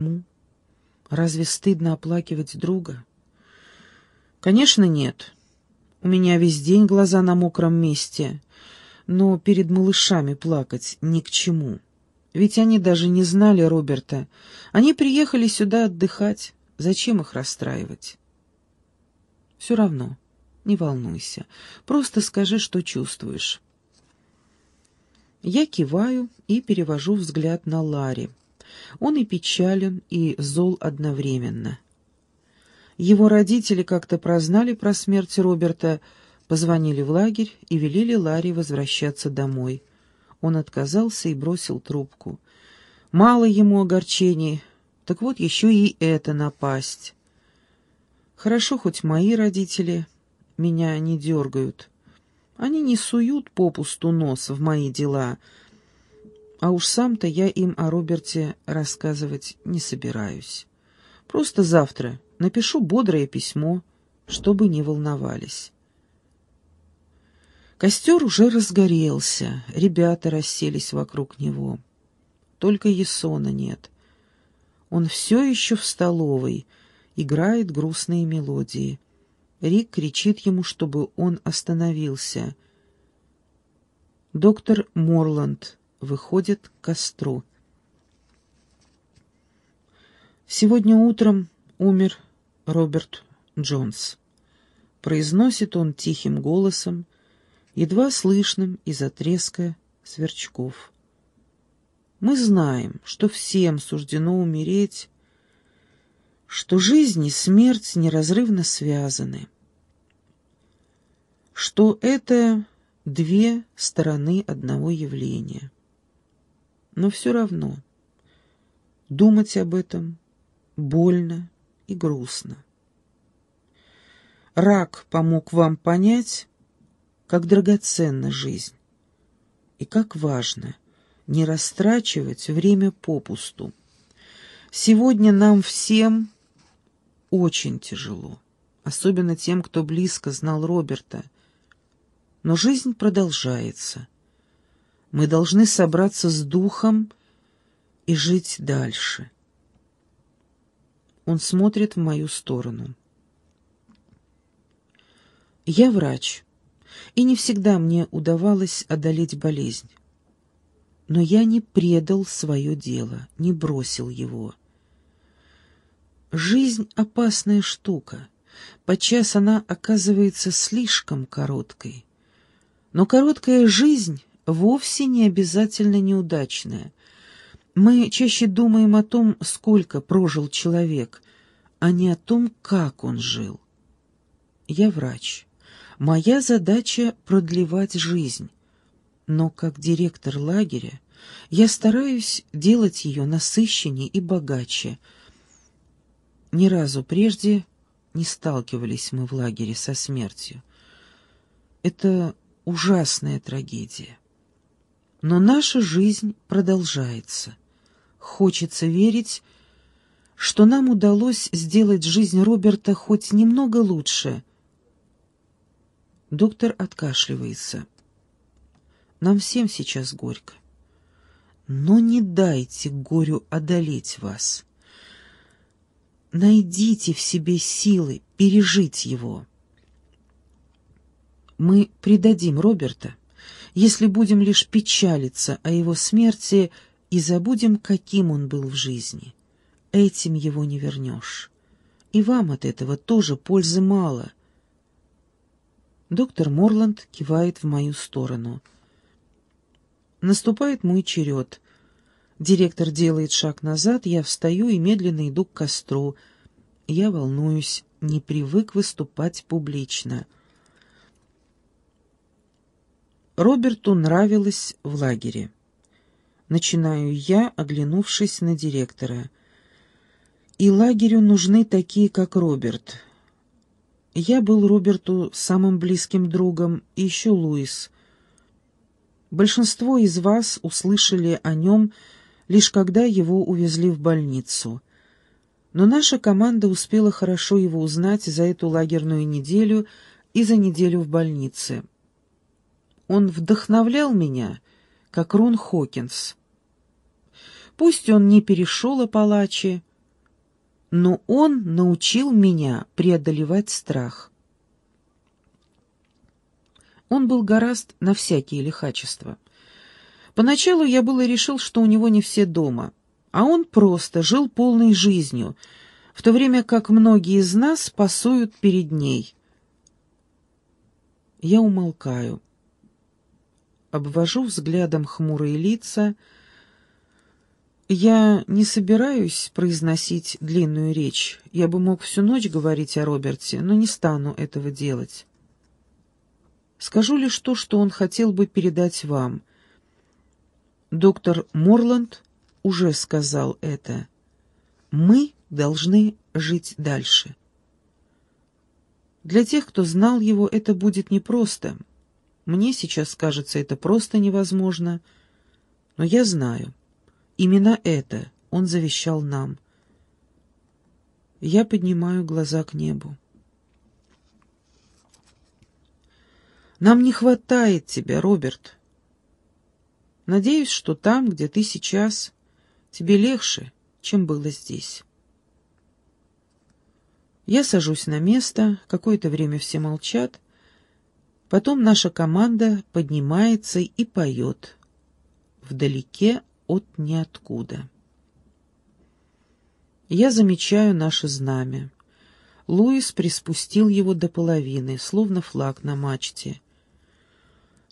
ему? Разве стыдно оплакивать друга? Конечно, нет. У меня весь день глаза на мокром месте, но перед малышами плакать ни к чему. Ведь они даже не знали Роберта. Они приехали сюда отдыхать. Зачем их расстраивать? Все равно, не волнуйся. Просто скажи, что чувствуешь. Я киваю и перевожу взгляд на Ларри. Он и печален, и зол одновременно. Его родители как-то прознали про смерть Роберта, позвонили в лагерь и велели Ларри возвращаться домой. Он отказался и бросил трубку. Мало ему огорчений, так вот еще и это напасть. Хорошо, хоть мои родители меня не дергают. Они не суют попусту нос в мои дела, а уж сам-то я им о Роберте рассказывать не собираюсь. Просто завтра напишу бодрое письмо, чтобы не волновались. Костер уже разгорелся, ребята расселись вокруг него. Только Есона нет. Он все еще в столовой, играет грустные мелодии. Рик кричит ему, чтобы он остановился. Доктор Морланд выходит к костру. Сегодня утром умер Роберт Джонс. Произносит он тихим голосом, едва слышным из-за треска сверчков. Мы знаем, что всем суждено умереть, что жизнь и смерть неразрывно связаны, что это две стороны одного явления. Но все равно думать об этом больно и грустно. Рак помог вам понять, как драгоценна жизнь и как важно не растрачивать время попусту. Сегодня нам всем очень тяжело, особенно тем, кто близко знал Роберта. Но жизнь продолжается. Мы должны собраться с духом и жить дальше. Он смотрит в мою сторону. Я врач и не всегда мне удавалось одолеть болезнь. Но я не предал свое дело, не бросил его. Жизнь — опасная штука. Подчас она оказывается слишком короткой. Но короткая жизнь вовсе не обязательно неудачная. Мы чаще думаем о том, сколько прожил человек, а не о том, как он жил. Я врач. Моя задача — продлевать жизнь. Но как директор лагеря я стараюсь делать ее насыщеннее и богаче. Ни разу прежде не сталкивались мы в лагере со смертью. Это ужасная трагедия. Но наша жизнь продолжается. Хочется верить, что нам удалось сделать жизнь Роберта хоть немного лучше, Доктор откашливается. Нам всем сейчас горько. Но не дайте горю одолеть вас. Найдите в себе силы пережить его. Мы предадим Роберта, если будем лишь печалиться о его смерти и забудем, каким он был в жизни. Этим его не вернешь. И вам от этого тоже пользы мало — Доктор Морланд кивает в мою сторону. Наступает мой черед. Директор делает шаг назад, я встаю и медленно иду к костру. Я волнуюсь, не привык выступать публично. Роберту нравилось в лагере. Начинаю я, оглянувшись на директора. И лагерю нужны такие, как Роберт. Я был Роберту самым близким другом, и еще Луис. Большинство из вас услышали о нем лишь когда его увезли в больницу. Но наша команда успела хорошо его узнать за эту лагерную неделю и за неделю в больнице. Он вдохновлял меня, как Рон Хокинс. Пусть он не перешел Апалачи, но он научил меня преодолевать страх. Он был гораст на всякие лихачества. Поначалу я было решил, что у него не все дома, а он просто жил полной жизнью, в то время как многие из нас пасуют перед ней. Я умолкаю. Обвожу взглядом хмурые лица. Я не собираюсь произносить длинную речь. Я бы мог всю ночь говорить о Роберте, но не стану этого делать. Скажу лишь то, что он хотел бы передать вам. Доктор Морланд уже сказал это. Мы должны жить дальше. Для тех, кто знал его, это будет непросто. Мне сейчас кажется это просто невозможно, но я знаю, именно это он завещал нам. Я поднимаю глаза к небу. Нам не хватает тебя, Роберт. Надеюсь, что там, где ты сейчас, тебе легче, чем было здесь. Я сажусь на место, какое-то время все молчат. Потом наша команда поднимается и поет. Вдалеке от ниоткуда. Я замечаю наше знамя. Луис приспустил его до половины, словно флаг на мачте.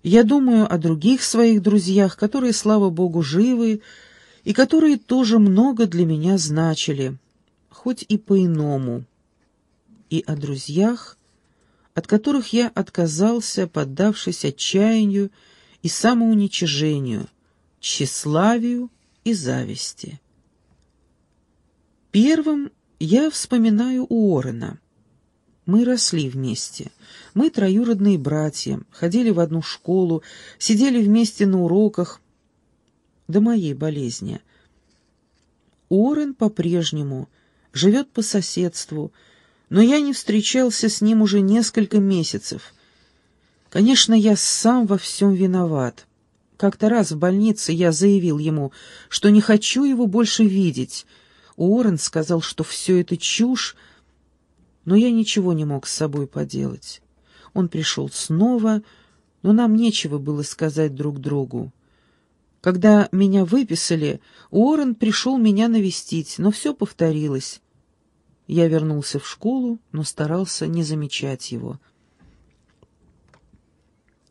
Я думаю о других своих друзьях, которые, слава богу, живы, и которые тоже много для меня значили, хоть и по-иному и о друзьях, от которых я отказался, поддавшись отчаянию и самоуничижению, тщеславию и зависти. Первым я вспоминаю Уоррена. Мы росли вместе. Мы троюродные братья, ходили в одну школу, сидели вместе на уроках до моей болезни. Уоррен по-прежнему живет по соседству, но я не встречался с ним уже несколько месяцев. Конечно, я сам во всем виноват. Как-то раз в больнице я заявил ему, что не хочу его больше видеть. Уоррен сказал, что все это чушь, но я ничего не мог с собой поделать. Он пришел снова, но нам нечего было сказать друг другу. Когда меня выписали, Уоррен пришел меня навестить, но все повторилось. Я вернулся в школу, но старался не замечать его.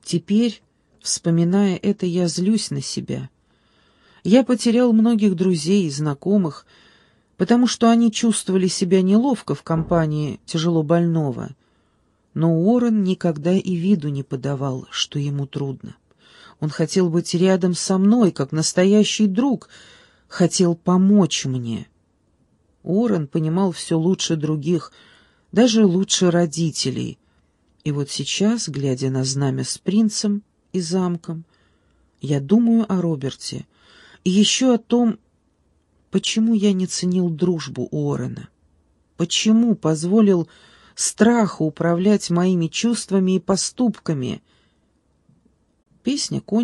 Теперь, вспоминая это, я злюсь на себя. Я потерял многих друзей и знакомых, потому что они чувствовали себя неловко в компании тяжело больного. Но Уоррен никогда и виду не подавал, что ему трудно. Он хотел быть рядом со мной, как настоящий друг, хотел помочь мне. Уоррен понимал все лучше других, даже лучше родителей. И вот сейчас, глядя на знамя с принцем и замком, я думаю о Роберте и еще о том, почему я не ценил дружбу Уоррена, почему позволил страху управлять моими чувствами и поступками. Песня кончилась.